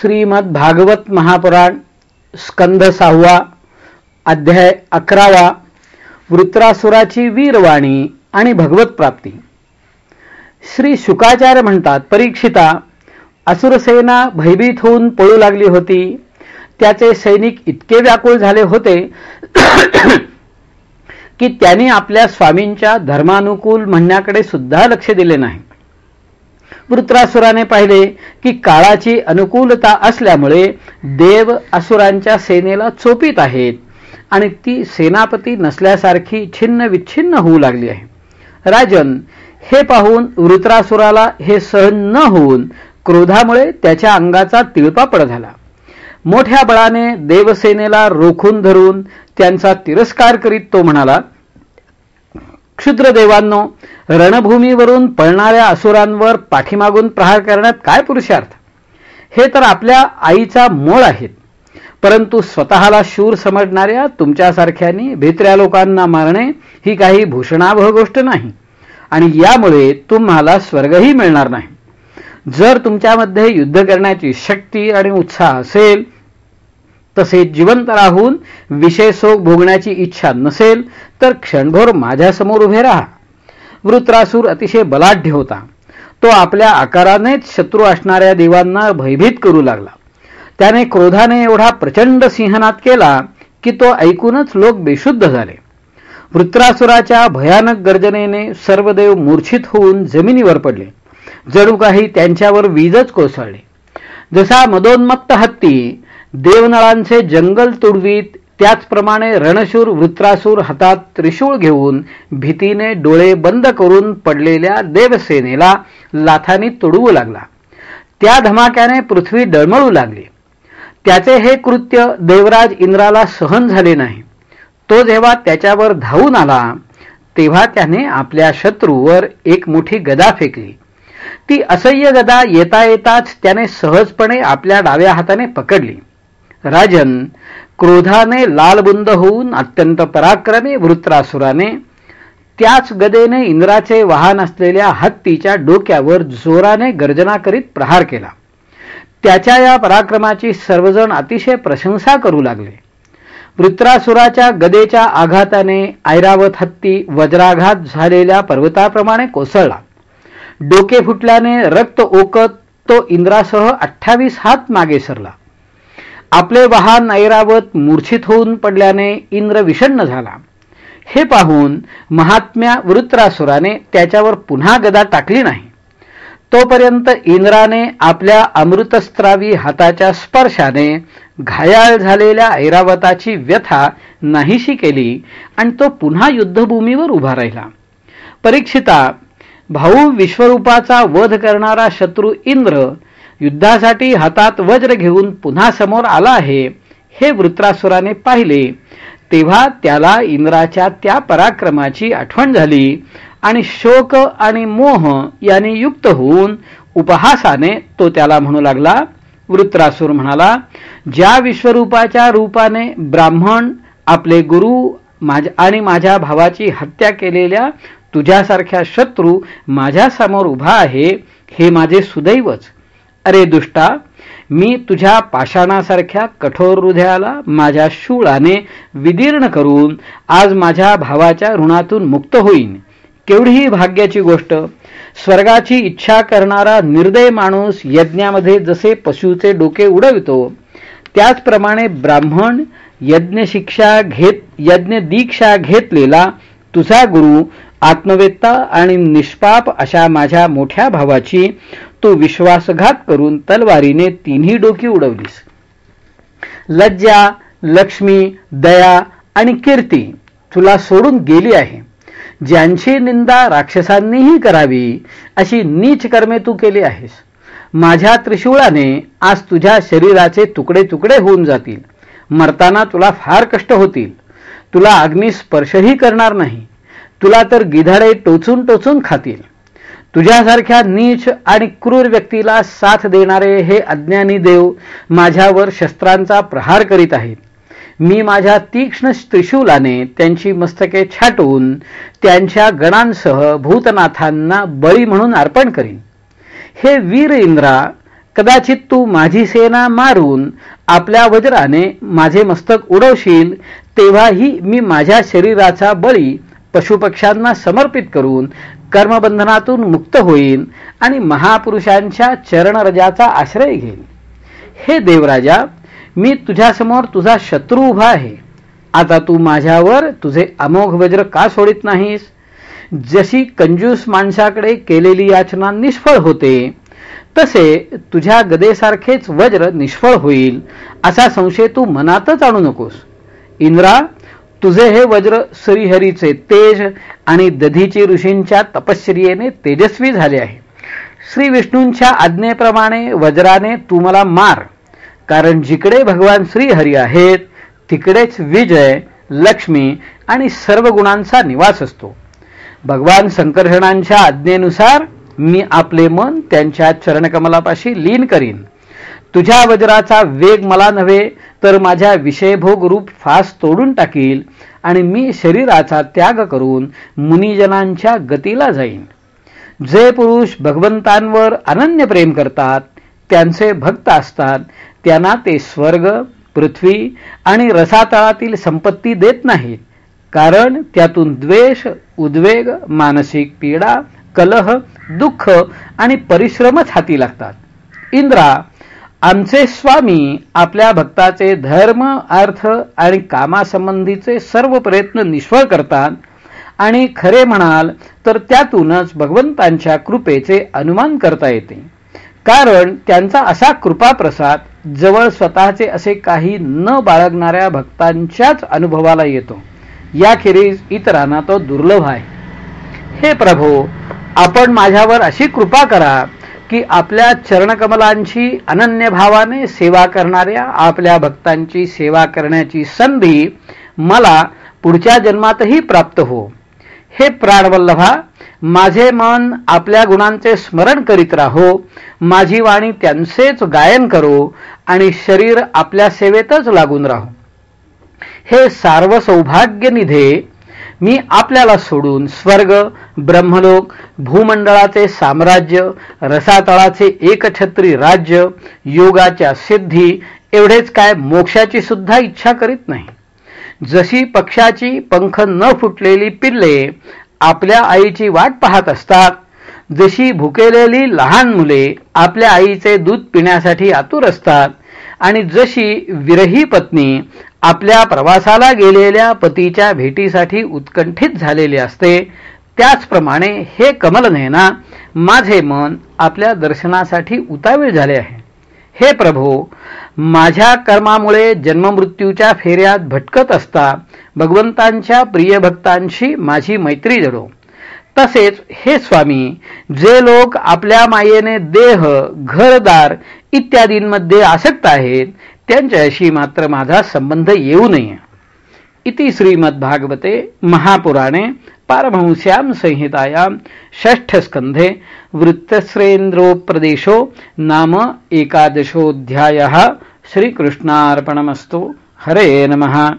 श्रीमद भागवत महापुराण स्कंध सहावा अध्याय अकरावा वृत्रासुराची वीरवाणी आणि भगवत प्राप्ती. श्री शुकाचार्य म्हणतात परीक्षिता असुरसेना भयभीत होऊन पळू लागली होती. त्याचे सैनिक इतके व्याकुळ झाले होते की त्यांनी आपल्या स्वामींच्या धर्मानुकूल म्हणण्याकडे सुद्धा लक्ष दिले नाही. वृत्रासुराने पाहिले की काळाची अनुकूलता असल्यामुळे देव असुरांच्या सेनेला चोपीत आहेत आणि ती सेनापती नसल्यासारखी छिन्न विच्छिन्न होऊ लागली आहे. राजन हे पाहून वृत्रासुराला हे सहन न होऊन क्रोधामुळे त्याच्या अंगाचा तिळपापड झाला. मोठ्या बळाने देवसेनेला रोखून धरून त्यांचा तिरस्कार करीत तो म्हणाला क्षुद्रदेवांनो रणभूमीवरून पळणाऱ्या असुरांवर पाठीमागून प्रहार करण्यात काय पुरुषार्थ? हे तर आपल्या आईचा मोळ आहेत. परंतु स्वतःला शूर समजणाऱ्या तुमच्यासारख्यांनी भित्र्या लोकांना मारणे ही काही भूषणावह गोष्ट नाही. आणि यामुळे तुम्हाला स्वर्गही मिळणार नाही. जर तुमच्यामध्ये युद्ध करण्याची शक्ती आणि उत्साह असेल तसेच जिवंत राहून विषय सोग भोगण्याची इच्छा नसेल तर क्षणभर माझ्यासमोर उभे राहा. वृत्रासूर अतिशय बलाढ्य होता. तो आपल्या आकारानेच शत्रू असणाऱ्या देवांना भयभीत करू लागला. त्याने क्रोधाने एवढा प्रचंड सिंहनाद केला की तो ऐकूनच लोक बेशुद्ध झाले. वृत्रासुराच्या भयानक गर्जनेने सर्व देव मूर्छित होऊन जमिनीवर पडले. जणू काही त्यांच्यावर वीजच कोसळली. जसा मदोन्मत्त हत्ती देवनळांचे जंगल तुडवीत त्याचप्रमाणे रणशूर वृत्रासूर हातात त्रिशूळ घेऊन भीतीने डोळे बंद करून पडलेल्या देवसेनेला लाथानी तुडवू लागला. त्या धमाक्याने पृथ्वी डळमळू लागली. त्याचे हे कृत्य देवराज इंद्राला सहन झाले नाही. तो जेव्हा त्याच्यावर धावून आला तेव्हा त्याने आपल्या शत्रूवर एक मोठी गदा फेकली. ती असह्य गदा येता येताच त्याने सहजपणे आपल्या डाव्या हाताने पकडली. राजन क्रोधाने लालबुंद होऊन अत्यंत पराक्रमी वृत्रासुराने त्याच गदेने इंद्राचे वाहन असलेल्या हत्तीच्या डोक्यावर जोराने गर्जना करीत प्रहार केला. त्याच्या या पराक्रमाची सर्वजण अतिशय प्रशंसा करू लागले. वृत्रासुराच्या गदेच्या आघाताने ऐरावत हत्ती वज्राघात झालेल्या पर्वताप्रमाणे कोसळला. डोके फुटल्याने रक्त ओकत तो इंद्रासह अठ्ठावीस हात मागे सरला. आपले वाहन ऐरावत मूर्छित होऊन पडल्याने इंद्र विषण्ण झाला. हे पाहून महात्म्या वृत्रासुराने त्याच्यावर पुन्हा गदा टाकली नाही. तोपर्यंत इंद्राने आपल्या अमृतस्त्रावी हाताच्या स्पर्शाने घायाळ झालेल्या ऐरावताची व्यथा नाहीशी केली आणि तो पुन्हा युद्धभूमीवर उभा राहिला. परीक्षिता भाऊ विश्वरूपाचा वध करणारा शत्रू इंद्र युद्धासाठी हातात वज्र घेऊन पुन्हा समोर आला आहे हे वृत्रासुराने पाहिले. तेव्हा त्याला इंद्राच्या त्या पराक्रमाची आठवण झाली आणि शोक आणि मोह याने युक्त होऊन उपहासाने तो त्याला म्हणू लागला वृत्रासूर म्हणाला ज्या विश्वरूपाच्या रूपाने ब्राह्मण आपले गुरु आणि माझ्या भावाची हत्या केलेल्या तुझ्यासारख्या शत्रू माझ्यासमोर उभा आहे हे माझे सुदैवच. अरे दुष्टा मी तुझ्या पाषाणासारख्या कठोर हृदयाला माझ्या शूळाने विदीर्ण करून आज माझ्या भावाच्या ऋणातून मुक्त होईन. केवढीही भाग्याची गोष्ट स्वर्गाची इच्छा करणारा निर्दय माणूस यज्ञामध्ये जसे पशुचे डोके उडवितो त्याचप्रमाणे ब्राह्मण यज्ञ शिक्षा घेत यज्ञ दीक्षा घेतलेला तुझा गुरु आत्मवेत्ता आणि निष्पाप अशा माझ्या मोठ्या भावाची तू विश्वासघात करून तलवारीने तिन्ही डोकी उडवलीस. लज्जा लक्ष्मी दया आणि कीर्ती तुला सोडून गेली आहे. ज्यांची निंदा राक्षसांनीही करावी अशी नीच कर्मे तू केली आहेस. माझ्या त्रिशूळाने आज तुझ्या शरीराचे तुकडे तुकडे होऊन जातील. मरताना तुला फार कष्ट होतील. तुला अग्नी स्पर्शही करणार नाही. तुला तर गिधाडे टोचून टोचून खातील. तुझ्यासारख्या नीच आणि क्रूर व्यक्तीला साथ देणारे हे अज्ञानी देव माझ्यावर शस्त्रांचा प्रहार करीत आहेत. मी माझ्या तीक्ष्ण त्रिशूलाने त्यांची मस्तके छाटून त्यांच्या गणांसह भूतनाथांना बळी म्हणून अर्पण करीन. हे वीर इंद्रा कदाचित तू माझी सेना मारून आपल्या वज्राने माझे मस्तक उडवशील तेव्हाही मी माझ्या शरीराचा बळी पशुपक्ष्यांना समर्पित करून कर्मबंधनातून मुक्त होईन आणि महापुरुषांच्या चरणरजाचा आश्रय घेईन. हे देवराजा मी तुझ्यासमोर तुझा शत्रू उभा आहे. आता तू माझ्यावर तुझे अमोघ वज्र का सोडित नाहीस? जशी कंजूस माणसाकडे केलेली याचना निष्फळ होते तसे तुझ्या गदेसारखेच वज्र निष्फळ होईल असा संशय तू मनातच आणू नकोस. इंद्रा तुझे हे वज्र श्रीहरीचे तेज आणि दधीची ऋषींच्या तपश्चर्येने तेजस्वी झाले आहे. श्री विष्णूंच्या आज्ञेप्रमाणे वज्राने तू मला मार. कारण जिकडे भगवान श्रीहरी आहेत तिकडेच विजय लक्ष्मी आणि सर्व गुणांचा निवास असतो. भगवान संकर्षणांच्या आज्ञेनुसार मी आपले मन त्यांच्या चरणकमलापाशी लीन करीन. तुझ्या वज्राचा वेग मला नव्हे तर माझ्या विषयभोग रूप फास तोडून टाकील आणि मी शरीराचा त्याग करून मुनिजनांच्या गतीला जाईन. जे पुरुष भगवंतांवर अनन्य प्रेम करतात त्यांचे भक्त असतात त्यांना ते स्वर्ग पृथ्वी आणि रसातळातील संपत्ती देत नाहीत कारण त्यातून द्वेष उद्वेग मानसिक पीडा कलह दुःख आणि परिश्रमच हाती लागतात. इंद्रा आमचे स्वामी आपल्या भक्ताचे धर्म अर्थ आणि कामासंबंधीचे सर्व प्रयत्न निष्फळ करतात आणि खरे म्हणाल तर त्यातूनच भगवंतांच्या कृपेचे अनुमान करता येते. कारण त्यांचा असा कृपा प्रसाद जवळ स्वतःचे असे काही न बाळगणाऱ्या भक्तांच्याच अनुभवाला येतो. याखेरीज इतरांना तो दुर्लभ आहे. हे प्रभो आपण माझ्यावर अशी कृपा करा की आपल्या चरणकमलांची अनन्य भावाने सेवा करणाऱ्या आपल्या भक्तांची सेवा करण्याची संधी मला पुढच्या जन्मातही प्राप्त हो. हे प्राणवल्लभा माझे मन आपल्या गुणांचे स्मरण करीत राहो माझी वाणी त्यांचेच गायन करो आणि शरीर आपल्या सेवेतच लागून राहो. हे सार्व सौभाग्य निधे मी आपल्याला सोडून स्वर्ग ब्रह्मलोक भूमंडळाचे साम्राज्य रसातळाचे एकछत्री राज्य योगाच्या सिद्धी एवढेच काय मोक्षाची सुद्धा इच्छा करीत नाही. जशी पक्षाची पंख न फुटलेली पिल्ले आपल्या आईची वाट पाहत असतात जशी भुकेलेली लहान मुले आपल्या आईचे दूध पिण्यासाठी आतुर असतात आणि जशी विरही पत्नी आपल्या प्रवासाला गेलेल्या पतीच्या भेटीसाठी उत्कंठित झालेले असते. त्याचप्रमाणे हे कमलनेना माझे मन आपल्या दर्शनासाठी उतावीळ झाले आहे. हे प्रभो माझ्या कर्मामुळे जन्ममृत्यूच्या फेऱ्यात भटकत असता भगवंतांच्या प्रिय भक्तांशी माझी मैत्री जडो. तसेच हे स्वामी जे लोक आपल्या मायेने देह घरदार इत्यादींमध्ये आसक्त आहेत त्यांच्याशी मात्र माझा संबंध येऊ नये. इति श्रीमद्भागवते महापुराणे पारमहंस्यां संहितायां षष्ठस्कन्धे वृत्तश्रेन्द्रोप्रदेशो नाम एकादशोऽध्यायः. श्रीकृष्णार्पणमस्तु. हरे नमः.